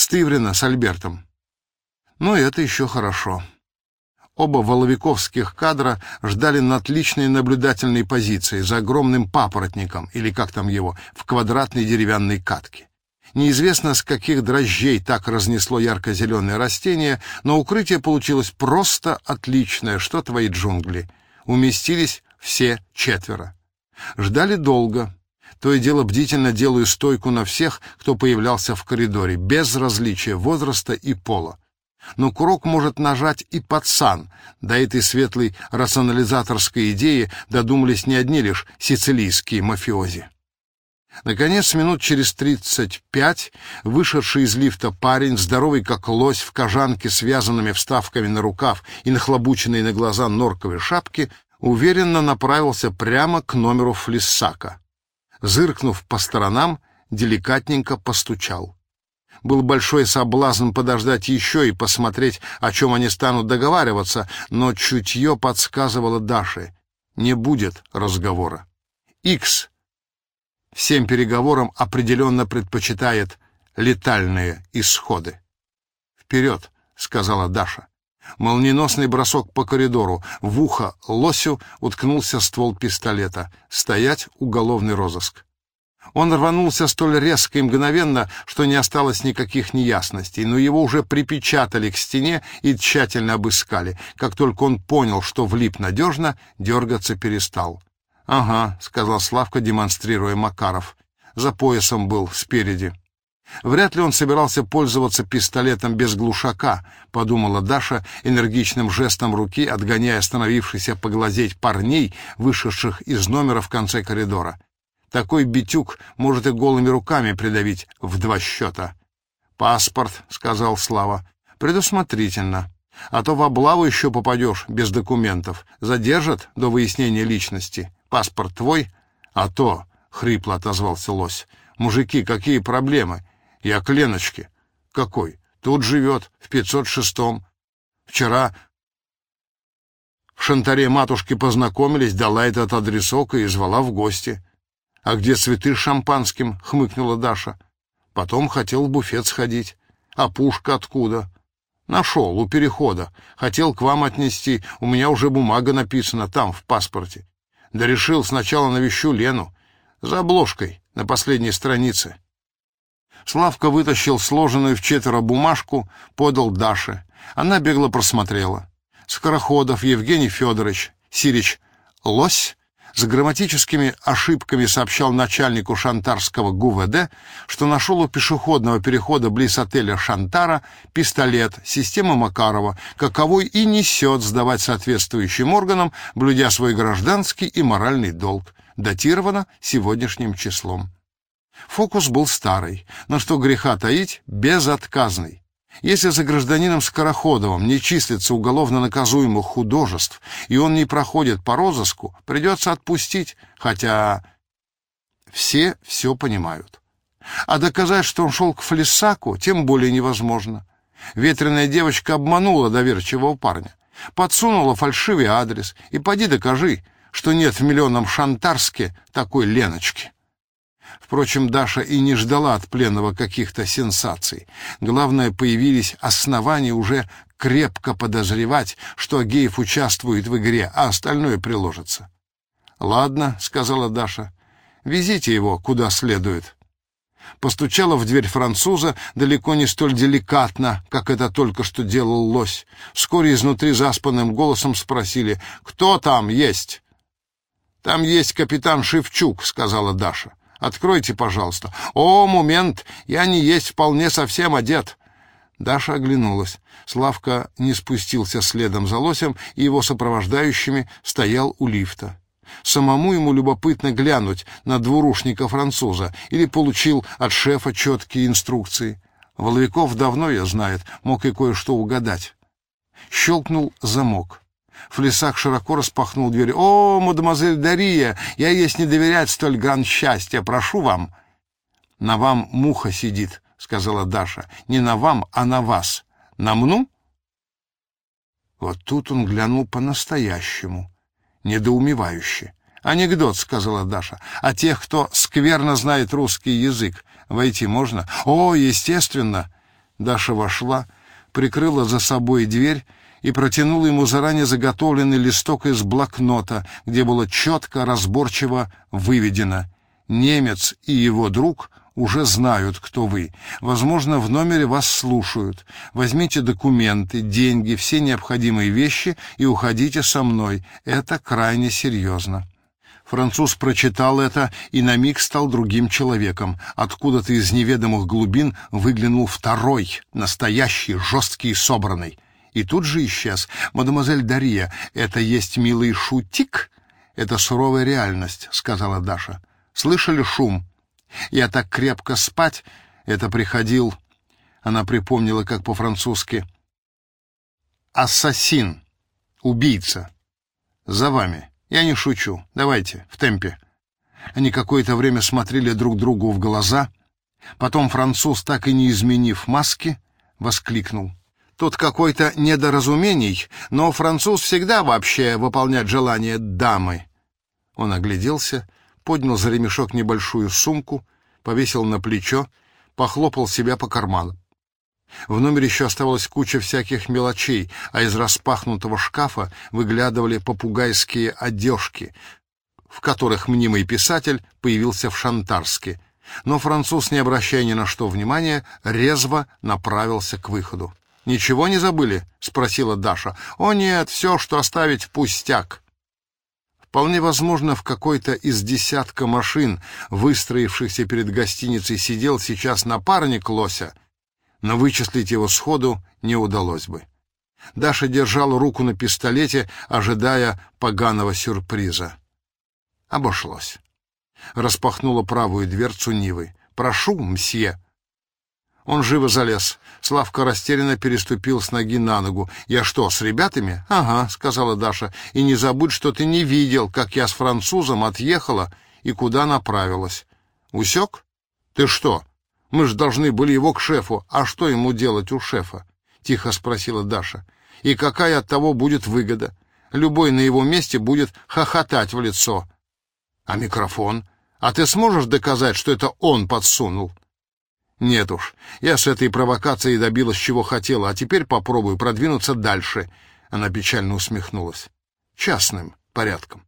Стыврина с Альбертом. Ну, это еще хорошо. Оба воловиковских кадра ждали на отличной наблюдательной позиции за огромным папоротником, или как там его, в квадратной деревянной катке. Неизвестно, с каких дрожжей так разнесло ярко-зеленое растение, но укрытие получилось просто отличное, что твои джунгли. Уместились все четверо. Ждали долго. То и дело бдительно делаю стойку на всех, кто появлялся в коридоре, без различия возраста и пола но курок может нажать и пацан. До этой светлой рационализаторской идеи додумались не одни лишь сицилийские мафиози. Наконец, минут через тридцать пять, вышедший из лифта парень, здоровый как лось, в кожанке, связанными вставками на рукав и нахлобученной на глаза норковой шапки, уверенно направился прямо к номеру флиссака. Зыркнув по сторонам, деликатненько постучал. Был большой соблазн подождать еще и посмотреть, о чем они станут договариваться, но чутье подсказывало Даше. Не будет разговора. Икс всем переговорам определенно предпочитает летальные исходы. «Вперед!» — сказала Даша. Молниеносный бросок по коридору. В ухо лосю уткнулся ствол пистолета. Стоять уголовный розыск. Он рванулся столь резко и мгновенно, что не осталось никаких неясностей, но его уже припечатали к стене и тщательно обыскали. Как только он понял, что влип надежно, дергаться перестал. «Ага», — сказал Славка, демонстрируя Макаров. «За поясом был, спереди». «Вряд ли он собирался пользоваться пистолетом без глушака», — подумала Даша энергичным жестом руки, отгоняя остановившихся поглазеть парней, вышедших из номера в конце коридора. Такой битюк может и голыми руками придавить в два счета. «Паспорт», — сказал Слава, — «предусмотрительно. А то в облаву еще попадешь без документов. Задержат до выяснения личности. Паспорт твой?» «А то», — хрипло отозвался лось, — «мужики, какие проблемы? Я к Леночке». «Какой? Тут живет, в 506-м. Вчера в шантаре матушки познакомились, дала этот адресок и звала в гости». «А где цветы с шампанским?» — хмыкнула Даша. «Потом хотел в буфет сходить. А пушка откуда?» «Нашел, у перехода. Хотел к вам отнести. У меня уже бумага написана там, в паспорте. Да решил сначала навещу Лену. За обложкой, на последней странице». Славка вытащил сложенную в четверо бумажку, подал Даше. Она бегло просмотрела. Скороходов Евгений Федорович, Сирич, Лось, с грамматическими ошибками сообщал начальнику шантарского ГУВД, что нашел у пешеходного перехода близ отеля «Шантара» пистолет системы Макарова, каковой и несет сдавать соответствующим органам, блюдя свой гражданский и моральный долг. Датировано сегодняшним числом. Фокус был старый, но что греха таить, безотказный. Если за гражданином Скороходовым не числится уголовно наказуемых художеств, и он не проходит по розыску, придется отпустить, хотя все все понимают. А доказать, что он шел к Флесаку, тем более невозможно. Ветреная девочка обманула доверчивого парня, подсунула фальшивый адрес, и поди докажи, что нет в миллионном Шантарске такой Леночки. Впрочем, Даша и не ждала от пленного каких-то сенсаций. Главное, появились основания уже крепко подозревать, что Агеев участвует в игре, а остальное приложится. «Ладно», — сказала Даша, — «везите его куда следует». Постучала в дверь француза далеко не столь деликатно, как это только что делал лось. Вскоре изнутри заспанным голосом спросили «Кто там есть?» «Там есть капитан Шевчук», — сказала Даша. Откройте, пожалуйста. О, момент, я не есть вполне совсем одет. Даша оглянулась. Славка не спустился следом за лосем, и его сопровождающими стоял у лифта. Самому ему любопытно глянуть на двурушника-француза или получил от шефа четкие инструкции. Воловиков давно я знает, мог и кое-что угадать. Щелкнул замок. Флесак широко распахнул дверь. «О, мадемуазель Дария, я есть не доверять столь гран счастья, прошу вам». «На вам муха сидит», — сказала Даша. «Не на вам, а на вас. На мну?» Вот тут он глянул по-настоящему, недоумевающе. «Анекдот», — сказала Даша, — «о тех, кто скверно знает русский язык. Войти можно?» «О, естественно!» Даша вошла, прикрыла за собой дверь и протянула ему заранее заготовленный листок из блокнота, где было четко, разборчиво выведено «Немец и его друг уже знают, кто вы. Возможно, в номере вас слушают. Возьмите документы, деньги, все необходимые вещи и уходите со мной. Это крайне серьезно». Француз прочитал это и на миг стал другим человеком. Откуда-то из неведомых глубин выглянул второй, настоящий, жесткий собранный. И тут же исчез. «Мадемуазель Дарья, это есть милый шутик?» «Это суровая реальность», — сказала Даша. «Слышали шум? Я так крепко спать, это приходил...» Она припомнила, как по-французски. «Ассасин, убийца, за вами». Я не шучу. Давайте, в темпе. Они какое-то время смотрели друг другу в глаза. Потом француз, так и не изменив маски, воскликнул. Тут какой-то недоразумений, но француз всегда вообще выполняет желание дамы. Он огляделся, поднял за ремешок небольшую сумку, повесил на плечо, похлопал себя по карманам. В номере еще оставалась куча всяких мелочей, а из распахнутого шкафа выглядывали попугайские одежки, в которых мнимый писатель появился в Шантарске. Но француз, не обращая ни на что внимания, резво направился к выходу. «Ничего не забыли?» — спросила Даша. «О нет, все, что оставить, пустяк». Вполне возможно, в какой-то из десятка машин, выстроившихся перед гостиницей, сидел сейчас напарник Лося — но вычислить его сходу не удалось бы. Даша держала руку на пистолете, ожидая поганого сюрприза. Обошлось. Распахнула правую дверцу Нивы. «Прошу, мсье!» Он живо залез. Славка растерянно переступил с ноги на ногу. «Я что, с ребятами?» «Ага», — сказала Даша. «И не забудь, что ты не видел, как я с французом отъехала и куда направилась». «Усек? Ты что, мы же должны были его к шефу. А что ему делать у шефа? Тихо спросила Даша. И какая от того будет выгода? Любой на его месте будет хохотать в лицо. А микрофон? А ты сможешь доказать, что это он подсунул? Нет уж, я с этой провокацией добилась чего хотела, а теперь попробую продвинуться дальше. Она печально усмехнулась. Частным порядком.